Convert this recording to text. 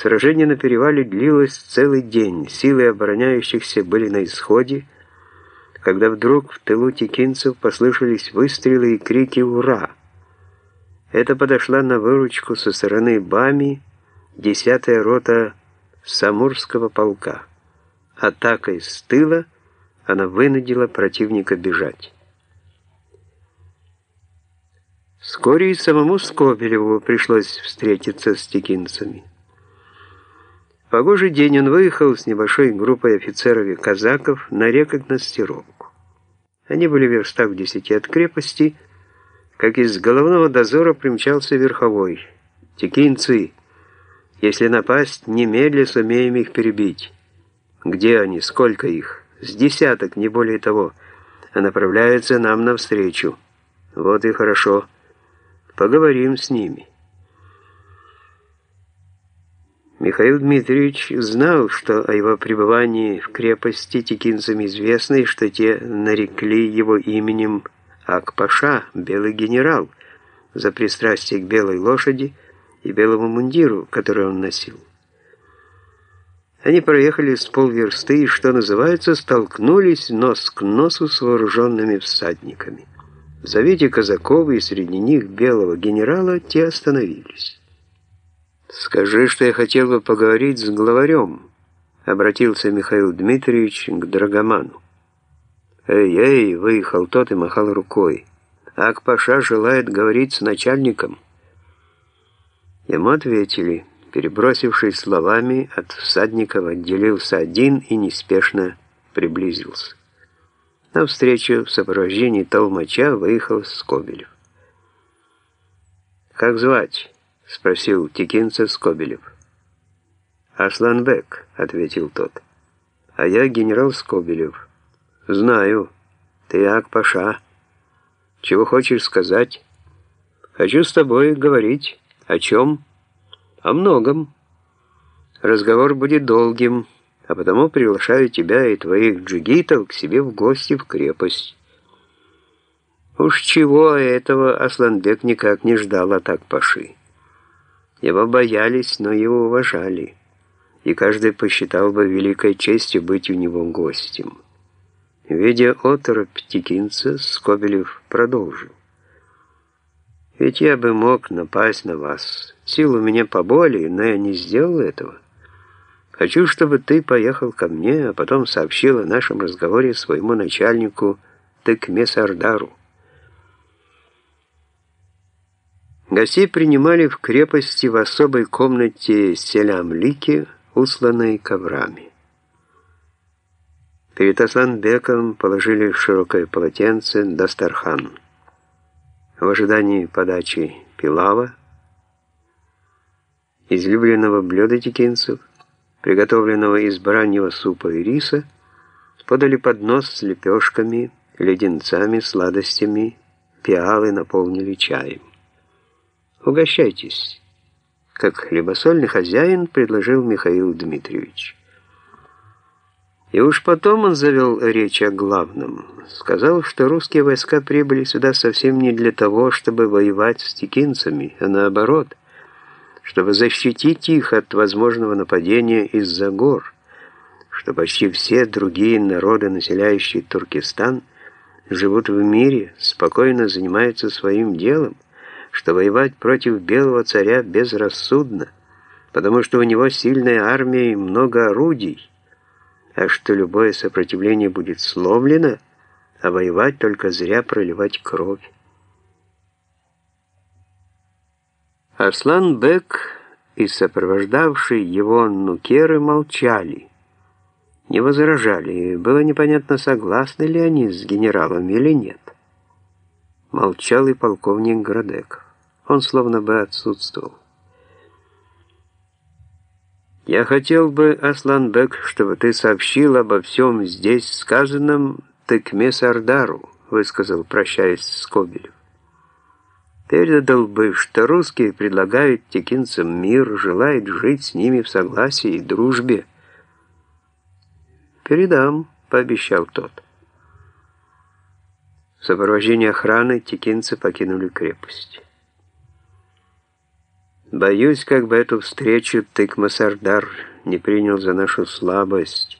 Сражение на перевале длилось целый день, силы обороняющихся были на исходе, когда вдруг в тылу текинцев послышались выстрелы и крики «Ура!». Это подошла на выручку со стороны Бами 10-я рота Самурского полка. Атакой с тыла она вынудила противника бежать. Вскоре и самому Скобелеву пришлось встретиться с текинцами. Погожий день он выехал с небольшой группой офицеров и казаков на рекогностировку. Они были верстах в десяти от крепости, как из головного дозора примчался верховой. «Текинцы, если напасть, немедля сумеем их перебить. Где они, сколько их? С десяток, не более того, а направляются нам навстречу. Вот и хорошо. Поговорим с ними». Михаил Дмитриевич знал, что о его пребывании в крепости текинцам известно, и что те нарекли его именем Акпаша, белый генерал, за пристрастие к белой лошади и белому мундиру, который он носил. Они проехали с полверсты и, что называется, столкнулись нос к носу с вооруженными всадниками. Завидя казаков и среди них белого генерала, те остановились. «Скажи, что я хотел бы поговорить с главарем», — обратился Михаил Дмитриевич к Драгоману. «Эй-эй!» — выехал тот и махал рукой. «Ак-паша желает говорить с начальником». Ему ответили. Перебросившись словами, от всадников отделился один и неспешно приблизился. На встречу в сопровождении толмача выехал Скобелев. «Как звать?» — спросил текинца Скобелев. «Асланбек», — ответил тот. «А я генерал Скобелев». «Знаю. Ты Ак-Паша. Чего хочешь сказать?» «Хочу с тобой говорить. О чем?» «О многом. Разговор будет долгим, а потому приглашаю тебя и твоих джигитов к себе в гости в крепость». Уж чего этого Асланбек никак не ждал от Ак-Паши. Его боялись, но его уважали, и каждый посчитал бы великой честью быть у него гостем. Видя оторопь текинца, Скобелев продолжил. «Ведь я бы мог напасть на вас. Сил у меня поболее, но я не сделал этого. Хочу, чтобы ты поехал ко мне, а потом сообщил о нашем разговоре своему начальнику Тыкме Сардару. Гостей принимали в крепости в особой комнате селямлики, усланной коврами. Перед Асланбеком положили широкое полотенце Дастархан. В ожидании подачи пилава, излюбленного блюда текинцев, приготовленного из бараньего супа и риса, подали поднос с лепешками, леденцами, сладостями, пиалы наполнили чаем. Угощайтесь, как хлебосольный хозяин предложил Михаил Дмитриевич. И уж потом он завел речь о главном. Сказал, что русские войска прибыли сюда совсем не для того, чтобы воевать с текинцами, а наоборот, чтобы защитить их от возможного нападения из-за гор, что почти все другие народы, населяющие Туркестан, живут в мире, спокойно занимаются своим делом, что воевать против белого царя безрассудно, потому что у него сильная армия и много орудий, а что любое сопротивление будет сломлено, а воевать только зря проливать кровь. Арслан Бек и сопровождавшие его нукеры молчали, не возражали, и было непонятно, согласны ли они с генералом или нет. Молчал и полковник Градеков. Он словно бы отсутствовал. «Я хотел бы, Асланбек, чтобы ты сообщил обо всем здесь сказанном Тыкме Сардару», высказал, прощаясь с Кобелев. Передал бы, что русские предлагают текинцам мир, желают жить с ними в согласии и дружбе. «Передам», — пообещал тот. В сопровождении охраны текинцы покинули крепость. Боюсь, как бы эту встречу Тыкмасардар не принял за нашу слабость.